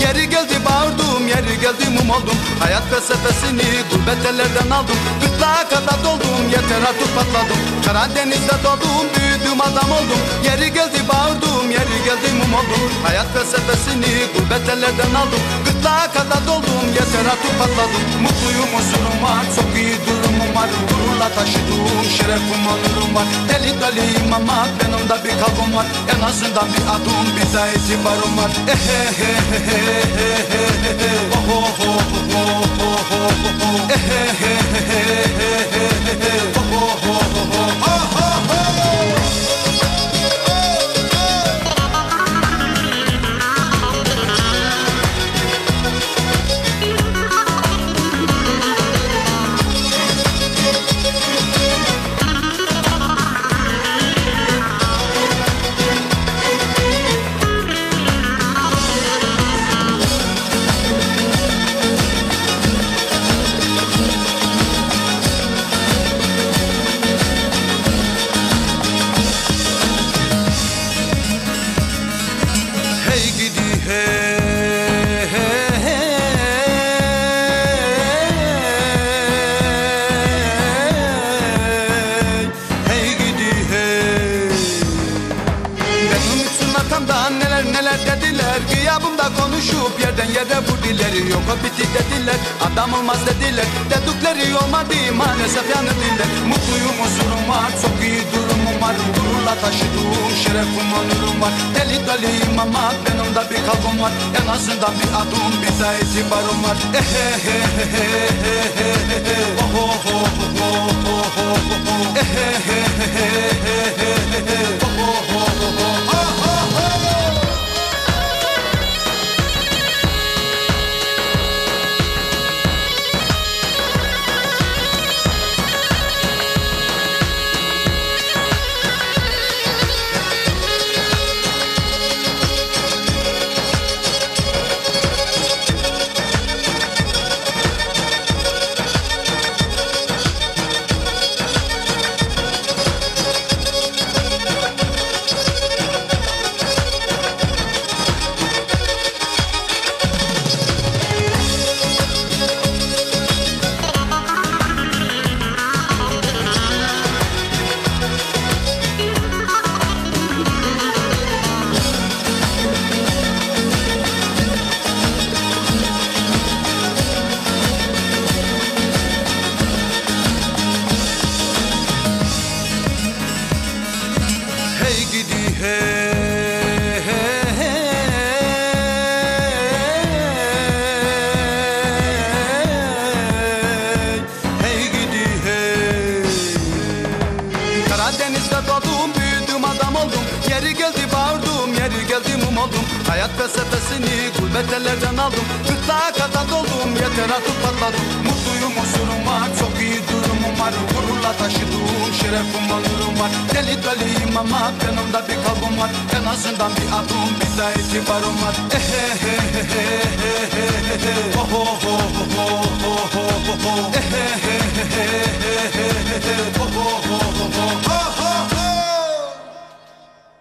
Yeri geldi bağırdım yeri geldi mum oldum. Hayat felsefesini gurbet ellerden aldım. Gırtlağa kadar doldum yeter artık patladım. Karadeniz'de doğdum büyüdüm adam oldum. Yeri geldi bağırdım yeri geldi mum oldum. Hayat felsefesini gurbet ellerden aldım. Gırtlağa kadar doldum yeter artık patladım. Mutluyum huzurum var çok iyi durumum var Gururla taşıdığım şerefim onurum var. Deli deliyim ama benim de bir kalbim var. En azından bir adım bir de itibarım var. Ehehehehehehe Gıyabımda konuşup yerden yere vurdiler Yok o bitti dediler Adam olmaz dediler Dedikleri olmadı maalesef yanı diller Mutluyum huzurum var çok iyi durumum var Gururla taşıdığım şerefim onurum var Deli deliyim ama benim de bir kalbim var En azından bir adım bir de itibarım var Ehehehehehehe Oh oh oh oh oh oh oh yeah. Oldum. Hayat felsefesini gurbet ellerden aldım. Gırtlağa kadar doldum yeter artık patladım. Mutluyum huzurum var çok iyi durumum var. Gururla taşıdığım şerefim onurum var. Deli deliyim ama de bir kalbim var. En azından bir adım bir de itibarım var. Ehehehehehehe Oh oh oh oh